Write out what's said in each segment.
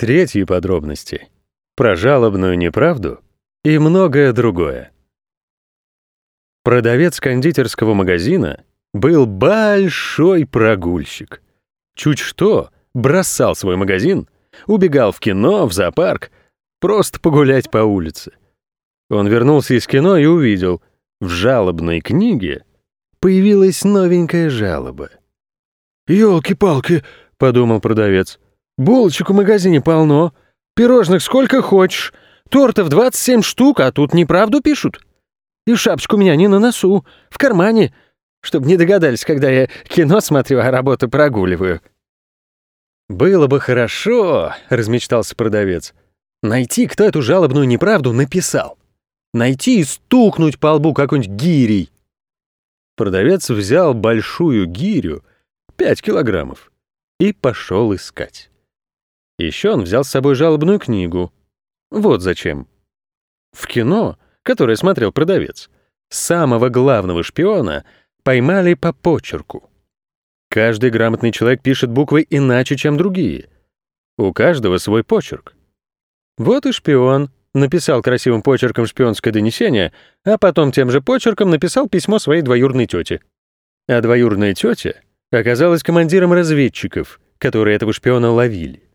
Третьи подробности. Про жалобную неправду и многое другое. Продавец кондитерского магазина был большой прогульщик. Чуть что, бросал свой магазин, убегал в кино, в зоопарк, просто погулять по улице. Он вернулся из кино и увидел, в жалобной книге появилась новенькая жалоба. «Елки-палки», — подумал продавец, — «булочек в магазине полно, пирожных сколько хочешь, тортов 27 штук, а тут неправду пишут. И шапочку у меня не на носу, в кармане, чтобы не догадались, когда я кино смотрю, а работу прогуливаю». «Было бы хорошо», — размечтался продавец, — «найти, кто эту жалобную неправду написал. Найти и стукнуть по лбу какой-нибудь гирей». Продавец взял большую гирю, 5 килограммов, и пошел искать. Еще он взял с собой жалобную книгу. Вот зачем. В кино, которое смотрел продавец, самого главного шпиона поймали по почерку. Каждый грамотный человек пишет буквы иначе, чем другие. У каждого свой почерк. Вот и шпион написал красивым почерком шпионское донесение, а потом тем же почерком написал письмо своей двоюродной тете. А двоюродная тетя оказалась командиром разведчиков, которые этого шпиона ловили.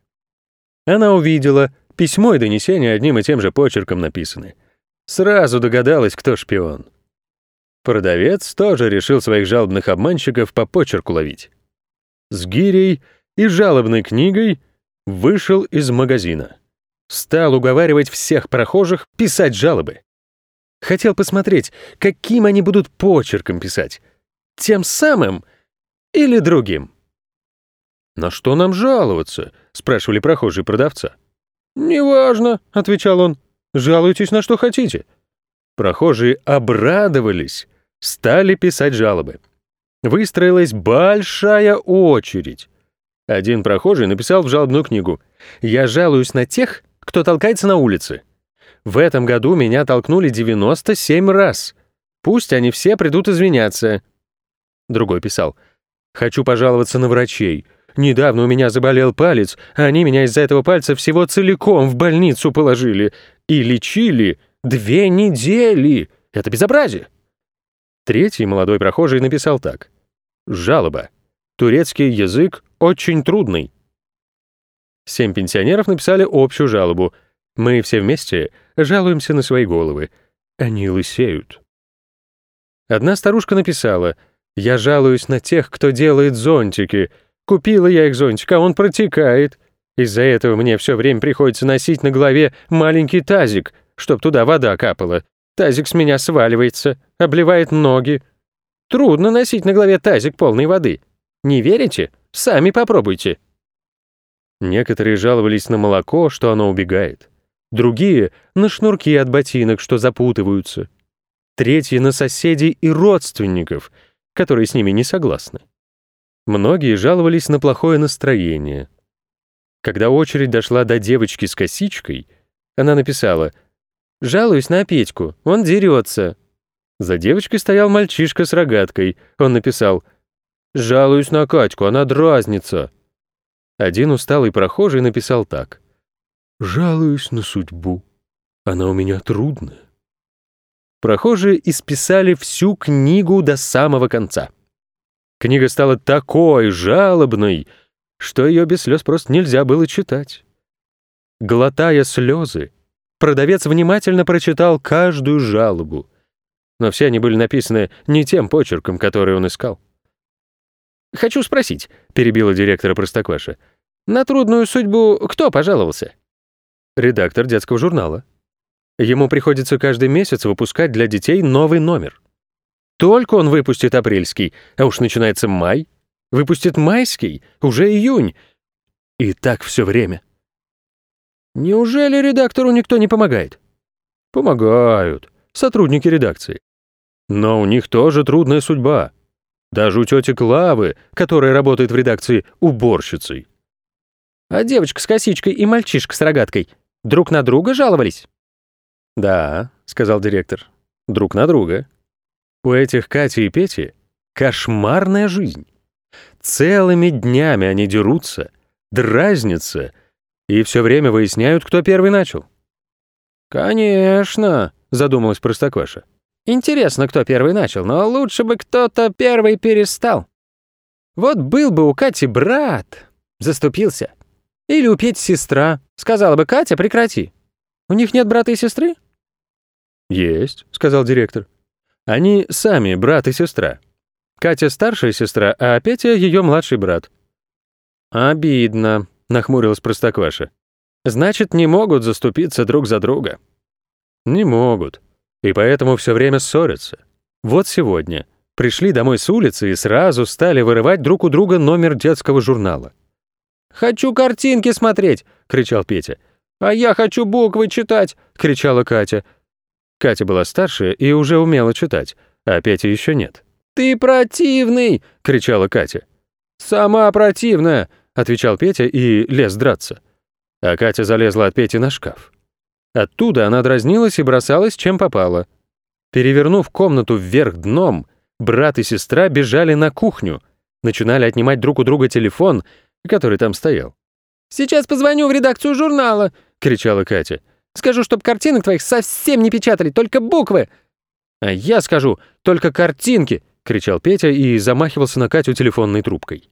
Она увидела, письмо и донесение одним и тем же почерком написаны. Сразу догадалась, кто шпион. Продавец тоже решил своих жалобных обманщиков по почерку ловить. С гирей и жалобной книгой вышел из магазина. Стал уговаривать всех прохожих писать жалобы. Хотел посмотреть, каким они будут почерком писать. Тем самым или другим. «На что нам жаловаться?» — спрашивали прохожие продавца. «Неважно», — отвечал он. «Жалуйтесь на что хотите». Прохожие обрадовались, стали писать жалобы. Выстроилась большая очередь. Один прохожий написал в жалобную книгу «Я жалуюсь на тех, кто толкается на улице. В этом году меня толкнули 97 раз. Пусть они все придут извиняться. Другой писал. Хочу пожаловаться на врачей. Недавно у меня заболел палец, а они меня из-за этого пальца всего целиком в больницу положили. И лечили две недели. Это безобразие. Третий молодой прохожий написал так. Жалоба. Турецкий язык очень трудный. Семь пенсионеров написали общую жалобу. Мы все вместе жалуемся на свои головы. Они лысеют. Одна старушка написала, «Я жалуюсь на тех, кто делает зонтики. Купила я их зонтик, а он протекает. Из-за этого мне все время приходится носить на голове маленький тазик, чтоб туда вода капала. Тазик с меня сваливается, обливает ноги. Трудно носить на голове тазик полной воды. Не верите? Сами попробуйте». Некоторые жаловались на молоко, что оно убегает. Другие — на шнурки от ботинок, что запутываются. Третьи — на соседей и родственников, которые с ними не согласны. Многие жаловались на плохое настроение. Когда очередь дошла до девочки с косичкой, она написала «Жалуюсь на Петьку, он дерется». За девочкой стоял мальчишка с рогаткой. Он написал «Жалуюсь на Катьку, она дразнится». Один усталый прохожий написал так. «Жалуюсь на судьбу. Она у меня трудная». Прохожие исписали всю книгу до самого конца. Книга стала такой жалобной, что ее без слез просто нельзя было читать. Глотая слезы, продавец внимательно прочитал каждую жалобу, но все они были написаны не тем почерком, который он искал. «Хочу спросить», — перебила директора Простокваша, «на трудную судьбу кто пожаловался?» Редактор детского журнала. Ему приходится каждый месяц выпускать для детей новый номер. Только он выпустит апрельский, а уж начинается май. Выпустит майский, уже июнь. И так все время. Неужели редактору никто не помогает? Помогают. Сотрудники редакции. Но у них тоже трудная судьба. Даже у тети Клавы, которая работает в редакции уборщицей. А девочка с косичкой и мальчишка с рогаткой друг на друга жаловались? «Да», — сказал директор, — «друг на друга. У этих Кати и Пети кошмарная жизнь. Целыми днями они дерутся, дразнятся И все время выясняют, кто первый начал. «Конечно», — задумалась Простокваша. «Интересно, кто первый начал, но лучше бы кто-то первый перестал. Вот был бы у Кати брат, заступился. Или у Пети сестра, сказала бы, Катя, прекрати. У них нет брата и сестры?» «Есть», — сказал директор. «Они сами брат и сестра. Катя старшая сестра, а Петя ее младший брат». «Обидно», — нахмурилась Простокваша. «Значит, не могут заступиться друг за друга». «Не могут. И поэтому все время ссорятся. Вот сегодня. Пришли домой с улицы и сразу стали вырывать друг у друга номер детского журнала. «Хочу картинки смотреть!» — кричал Петя. «А я хочу буквы читать!» — кричала Катя. Катя была старше и уже умела читать, а Петя еще нет. «Ты противный!» — кричала Катя. «Сама противная!» — отвечал Петя и лез драться. А Катя залезла от Пети на шкаф. Оттуда она дразнилась и бросалась, чем попало. Перевернув комнату вверх дном, брат и сестра бежали на кухню, начинали отнимать друг у друга телефон, который там стоял. «Сейчас позвоню в редакцию журнала!» — кричала Катя. «Скажу, чтоб картинок твоих совсем не печатали, только буквы!» «А я скажу, только картинки!» — кричал Петя и замахивался на Катю телефонной трубкой.